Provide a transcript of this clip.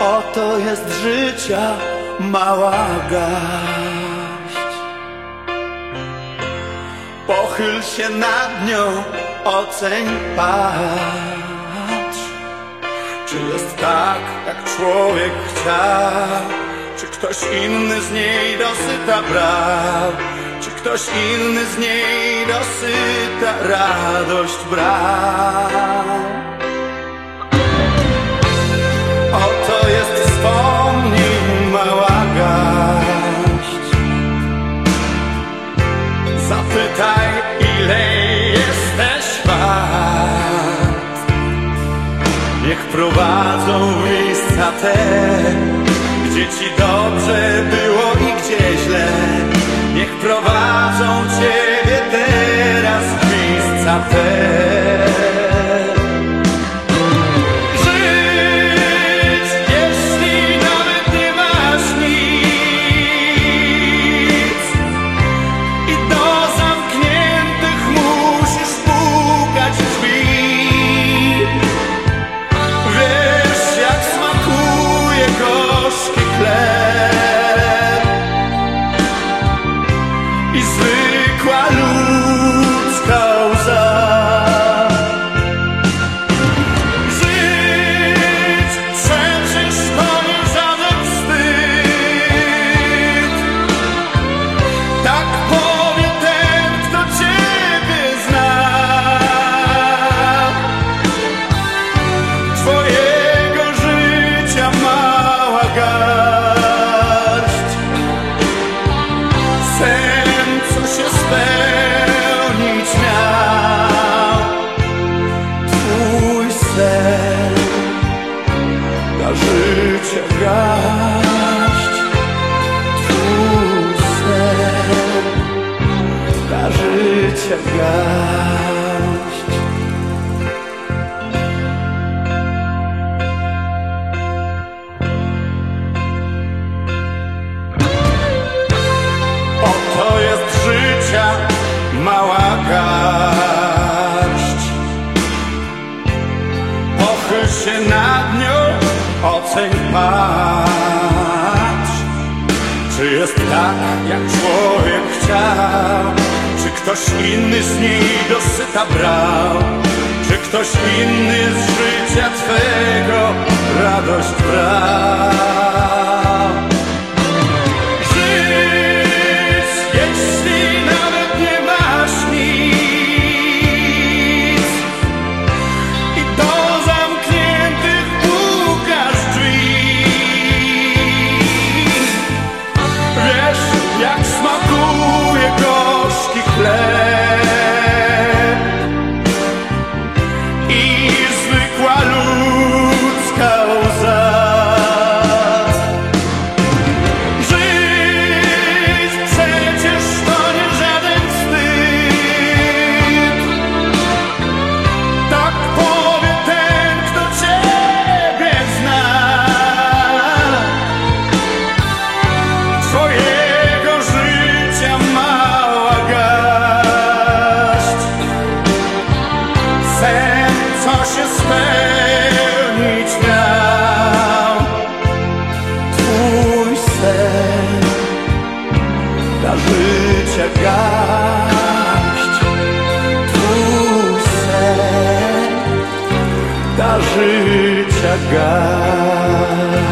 Oto jest życia mała garść. Pochyl się nad nią, oceń, patrz. Czy jest tak, jak człowiek chciał? Czy ktoś inny z niej dosyta brał Czy ktoś inny z niej dosyta radość brał Niech prowadzą miejsca te Gdzie ci dobrze było i gdzie źle. Niech prowadzą ciebie teraz miejsca te Sen, co się spełnić miał. Twój sen na życie gaść Twój sen na życie gaść Czy jest tak, jak człowiek chciał? Czy ktoś inny z niej dosyta brał? Czy ktoś inny z życia Twego radość brał даже чага.